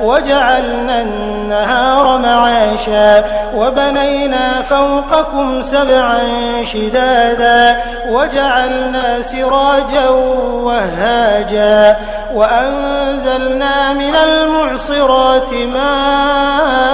وجعلنا النهار معاشا وبنينا فوقكم سبعا شدادا وجعلنا سراجا وهاجا وأنزلنا من المعصرات ماء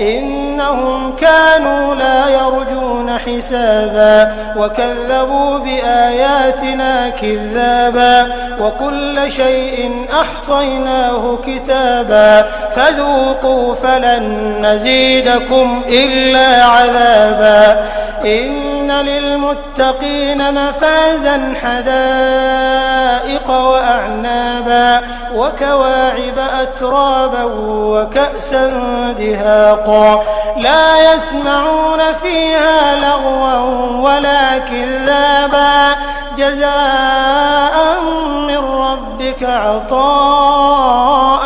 إنهم كانوا لا يرجون حسابا وكذبوا بآياتنا كذابا وكل شيء أحصيناه كتابا فذوقوا فلن نزيدكم إلا عذابا إن للمتقين مفازا حدائق وأعنابا وكواعب أترابا وكأسا دهاقا لا يسمعون فيها لغوا ولا كذابا. جزاء من ربك عطاء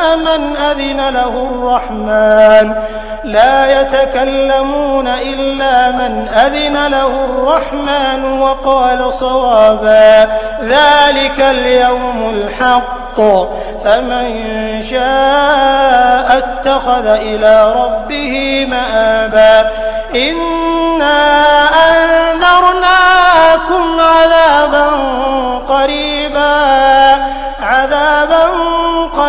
من أذن له الرحمن. لا يتكلمون إلا من أذن له الرحمن وقال صوابا. ذلك اليوم الحق. فمن شاء اتخذ إلى ربه مآبا. إنا أنذرناكم عذابا قريبا. عذابا